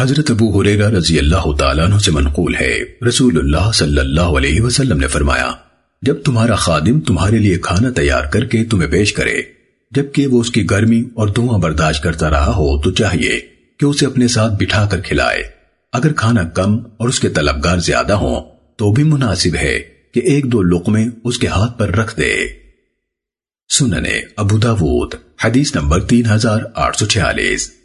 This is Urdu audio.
حضرت ابو حریرہ رضی اللہ تعالیٰ عنہ سے منقول ہے۔ رسول اللہ صلی اللہ علیہ وسلم نے فرمایا، جب تمہارا خادم تمہارے لیے کھانا تیار کر کے تمہیں پیش کرے، جبکہ وہ اس کی گرمی اور دھواں برداشت کرتا رہا ہو، تو چاہیے کہ اسے اپنے ساتھ بٹھا کر کھلائے۔ اگر کھانا کم اور اس کے طلبگار زیادہ ہوں، تو بھی مناسب ہے کہ ایک دو لقمے اس کے ہاتھ پر رکھ دے۔ سننے ابو داود، حدیث نمبر تین ہزار آٹھ سو چھیالیس۔